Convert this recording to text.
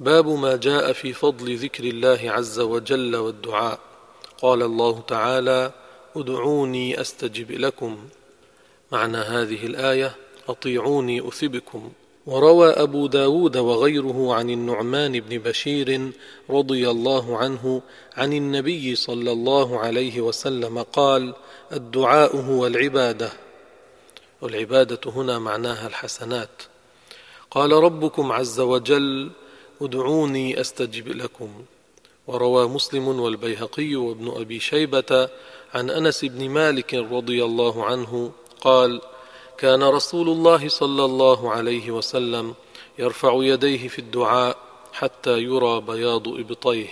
باب ما جاء في فضل ذكر الله عز وجل والدعاء. قال الله تعالى ادعوني أستجب لكم. معنى هذه الآية أطيعوني أثبكم. وروى أبو داود وغيره عن النعمان بن بشير رضي الله عنه عن النبي صلى الله عليه وسلم قال الدعاء هو العبادة. والعبادة هنا معناها الحسنات. قال ربكم عز وجل ادعوني أستجب لكم. وروى مسلم والبيهقي وابن أبي شيبة عن أنس بن مالك رضي الله عنه قال كان رسول الله صلى الله عليه وسلم يرفع يديه في الدعاء حتى يرى بياض إبطيه.